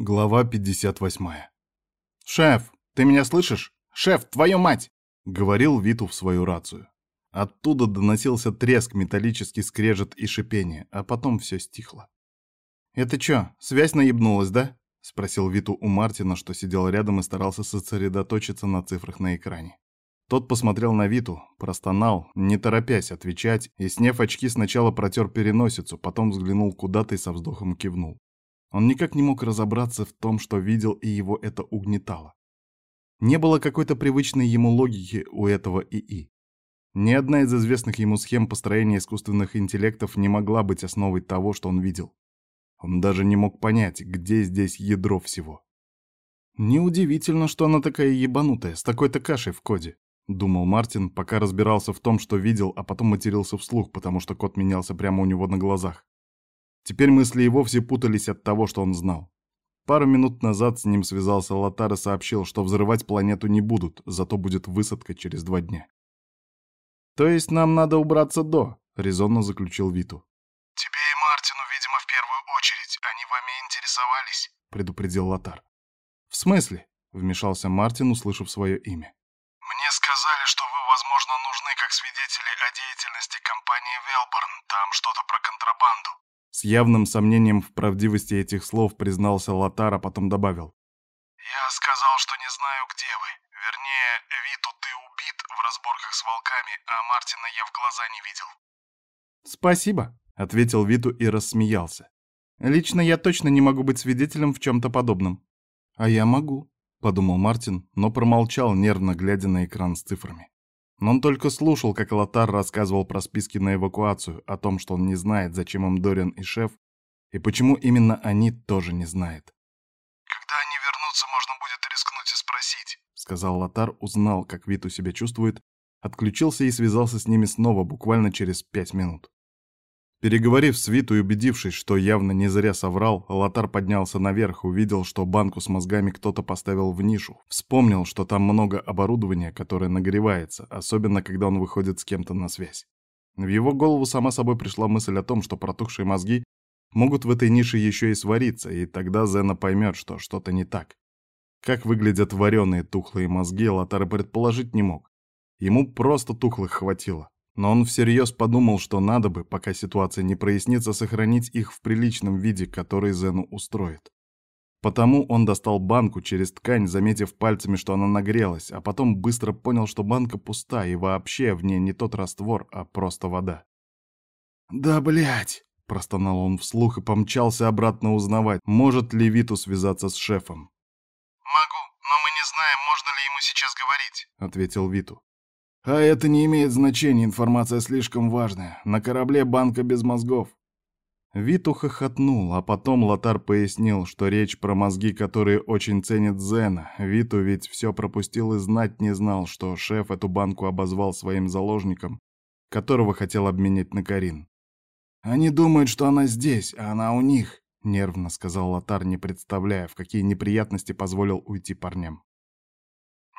Глава 58. «Шеф, ты меня слышишь? Шеф, твою мать!» — говорил Виту в свою рацию. Оттуда доносился треск, металлический скрежет и шипение, а потом все стихло. «Это чё, связь наебнулась, да?» — спросил Виту у Мартина, что сидел рядом и старался сосредоточиться на цифрах на экране. Тот посмотрел на Виту, простонал, не торопясь отвечать, и, сняв очки, сначала протер переносицу, потом взглянул куда-то и со вздохом кивнул. Он никак не мог разобраться в том, что видел, и его это угнетало. Не было какой-то привычной ему логики у этого ИИ. Ни одна из известных ему схем построения искусственных интеллектов не могла быть основой того, что он видел. Он даже не мог понять, где здесь ядро всего. «Неудивительно, что она такая ебанутая, с такой-то кашей в коде», — думал Мартин, пока разбирался в том, что видел, а потом матерился вслух, потому что код менялся прямо у него на глазах. Теперь мысли и вовсе путались от того, что он знал. Пару минут назад с ним связался Лотар и сообщил, что взрывать планету не будут, зато будет высадка через два дня. «То есть нам надо убраться до», — резонно заключил Виту. «Тебе и Мартину, видимо, в первую очередь. Они вами интересовались», — предупредил Лотар. «В смысле?» — вмешался Мартин, услышав свое имя. «Мне сказали, что вы, возможно, нужны как свидетели о деятельности компании Велборн. Там что-то про контрабанду». С явным сомнением в правдивости этих слов признался Лотар, а потом добавил. «Я сказал, что не знаю, где вы. Вернее, Виту ты убит в разборках с волками, а Мартина я в глаза не видел». «Спасибо», — ответил Виту и рассмеялся. «Лично я точно не могу быть свидетелем в чем-то подобном». «А я могу», — подумал Мартин, но промолчал, нервно глядя на экран с цифрами. Но он только слушал, как Лотар рассказывал про списки на эвакуацию, о том, что он не знает, зачем им Дориан и шеф, и почему именно они тоже не знают. «Когда они вернутся, можно будет рискнуть и спросить», — сказал Лотар, узнал, как Виту себя чувствует, отключился и связался с ними снова буквально через пять минут. Переговорив с Виту и убедившись, что явно не зря соврал, Лотар поднялся наверх, увидел, что банку с мозгами кто-то поставил в нишу. Вспомнил, что там много оборудования, которое нагревается, особенно когда он выходит с кем-то на связь. В его голову сама собой пришла мысль о том, что протухшие мозги могут в этой нише еще и свариться, и тогда Зена поймет, что что-то не так. Как выглядят вареные тухлые мозги, Лотар предположить не мог. Ему просто тухлых хватило. Но он всерьез подумал, что надо бы, пока ситуация не прояснится, сохранить их в приличном виде, который Зену устроит. Потому он достал банку через ткань, заметив пальцами, что она нагрелась, а потом быстро понял, что банка пуста и вообще в ней не тот раствор, а просто вода. «Да блять!» — простонал он вслух и помчался обратно узнавать, может ли Виту связаться с шефом. «Могу, но мы не знаем, можно ли ему сейчас говорить», — ответил Виту. А это не имеет значения, информация слишком важная. На корабле банка без мозгов. Виту хохотнул, а потом Лотар пояснил, что речь про мозги, которые очень ценит Зена. Виту ведь все пропустил и знать не знал, что шеф эту банку обозвал своим заложником, которого хотел обменять на Карин. «Они думают, что она здесь, а она у них», — нервно сказал Лотар, не представляя, в какие неприятности позволил уйти парням.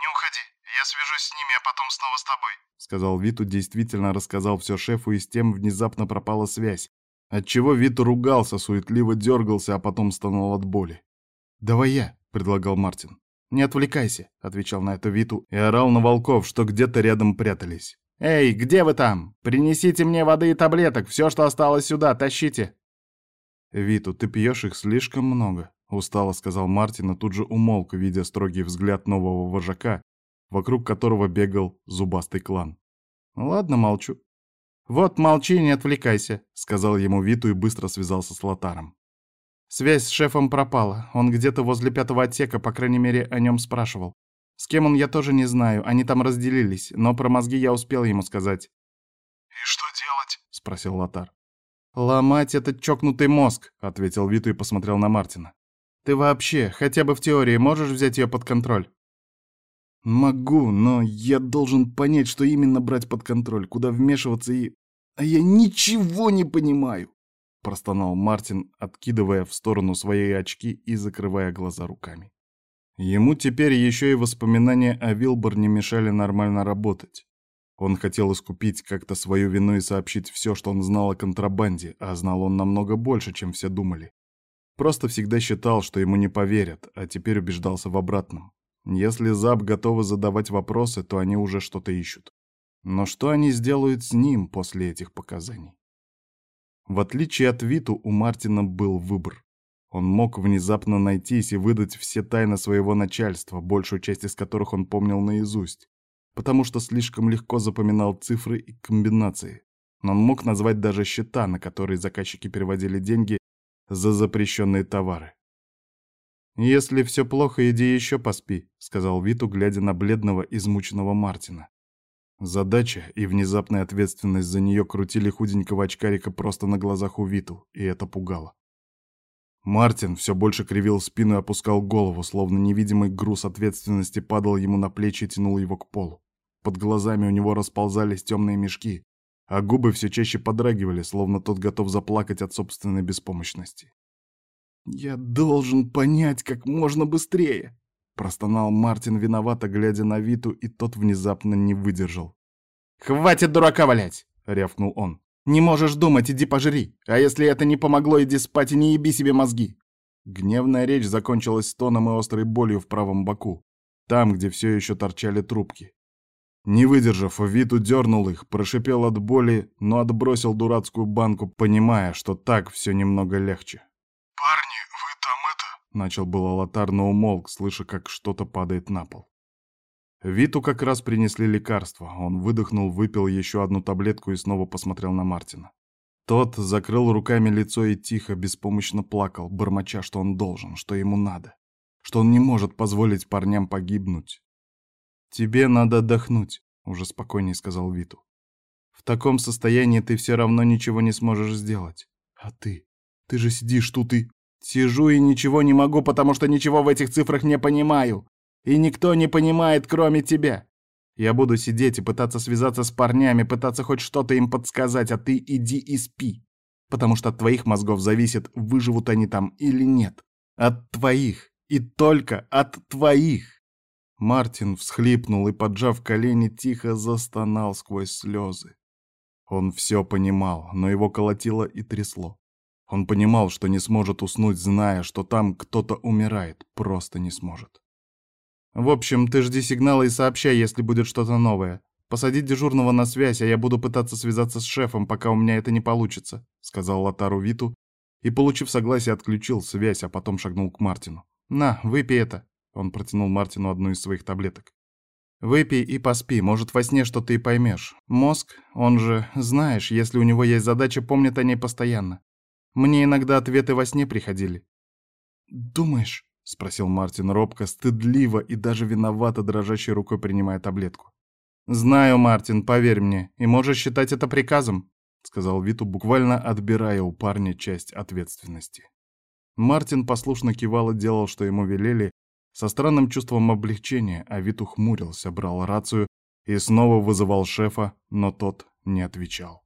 «Не уходи, я свяжусь с ними, а потом снова с тобой», — сказал Виту, действительно рассказал все шефу, и с тем внезапно пропала связь, отчего Виту ругался, суетливо дергался, а потом стонал от боли. «Давай я», — предлагал Мартин. «Не отвлекайся», — отвечал на это Виту и орал на волков, что где-то рядом прятались. «Эй, где вы там? Принесите мне воды и таблеток, все, что осталось сюда, тащите!» «Виту, ты пьешь их слишком много», — устало сказал Мартин, и тут же умолк, видя строгий взгляд нового вожака, вокруг которого бегал зубастый клан. «Ладно, молчу». «Вот, молчи, не отвлекайся», — сказал ему Виту и быстро связался с Лотаром. Связь с шефом пропала. Он где-то возле пятого отсека, по крайней мере, о нем спрашивал. С кем он, я тоже не знаю, они там разделились, но про мозги я успел ему сказать. «И что делать?» — спросил Лотар. «Ломать этот чокнутый мозг», — ответил Виту и посмотрел на Мартина. «Ты вообще, хотя бы в теории, можешь взять ее под контроль?» Могу, но я должен понять, что именно брать под контроль, куда вмешиваться и... А я ничего не понимаю, простонал Мартин, откидывая в сторону свои очки и закрывая глаза руками. Ему теперь еще и воспоминания о Вилборне мешали нормально работать. Он хотел искупить как-то свою вину и сообщить все, что он знал о контрабанде, а знал он намного больше, чем все думали. Просто всегда считал, что ему не поверят, а теперь убеждался в обратном. Если ЗАП готовы задавать вопросы, то они уже что-то ищут. Но что они сделают с ним после этих показаний? В отличие от Виту, у Мартина был выбор. Он мог внезапно найтись и выдать все тайны своего начальства, большую часть из которых он помнил наизусть, потому что слишком легко запоминал цифры и комбинации. Но он мог назвать даже счета, на которые заказчики переводили деньги за запрещенные товары. «Если все плохо, иди еще поспи», — сказал Виту, глядя на бледного, измученного Мартина. Задача и внезапная ответственность за нее крутили худенького очкарика просто на глазах у Виту, и это пугало. Мартин все больше кривил спину и опускал голову, словно невидимый груз ответственности падал ему на плечи и тянул его к полу. Под глазами у него расползались темные мешки, а губы все чаще подрагивали, словно тот готов заплакать от собственной беспомощности. «Я должен понять как можно быстрее!» Простонал Мартин виновато, глядя на Виту, и тот внезапно не выдержал. «Хватит дурака валять!» — рявкнул он. «Не можешь думать, иди пожри. А если это не помогло, иди спать и не еби себе мозги!» Гневная речь закончилась стоном и острой болью в правом боку, там, где все еще торчали трубки. Не выдержав, Виту дернул их, прошипел от боли, но отбросил дурацкую банку, понимая, что так все немного легче. «Парни, вы там это...» Начал было Лотар, но умолк, слыша, как что-то падает на пол. Виту как раз принесли лекарство. Он выдохнул, выпил еще одну таблетку и снова посмотрел на Мартина. Тот закрыл руками лицо и тихо, беспомощно плакал, бормоча, что он должен, что ему надо, что он не может позволить парням погибнуть. «Тебе надо отдохнуть», — уже спокойнее сказал Виту. «В таком состоянии ты все равно ничего не сможешь сделать. А ты? Ты же сидишь тут и...» Сижу и ничего не могу, потому что ничего в этих цифрах не понимаю. И никто не понимает, кроме тебя. Я буду сидеть и пытаться связаться с парнями, пытаться хоть что-то им подсказать, а ты иди и спи. Потому что от твоих мозгов зависит, выживут они там или нет. От твоих. И только от твоих. Мартин всхлипнул и, поджав колени, тихо застонал сквозь слезы. Он все понимал, но его колотило и трясло. Он понимал, что не сможет уснуть, зная, что там кто-то умирает, просто не сможет. «В общем, ты жди сигнала и сообщай, если будет что-то новое. Посадить дежурного на связь, а я буду пытаться связаться с шефом, пока у меня это не получится», — сказал Лотару Виту, и, получив согласие, отключил связь, а потом шагнул к Мартину. «На, выпей это», — он протянул Мартину одну из своих таблеток. «Выпей и поспи, может, во сне что-то и поймешь. Мозг, он же, знаешь, если у него есть задача, помнит о ней постоянно. Мне иногда ответы во сне приходили. «Думаешь?» — спросил Мартин робко, стыдливо и даже виновато дрожащей рукой принимая таблетку. «Знаю, Мартин, поверь мне, и можешь считать это приказом», — сказал Виту, буквально отбирая у парня часть ответственности. Мартин послушно кивал и делал, что ему велели, со странным чувством облегчения, а Виту хмурился, брал рацию и снова вызывал шефа, но тот не отвечал.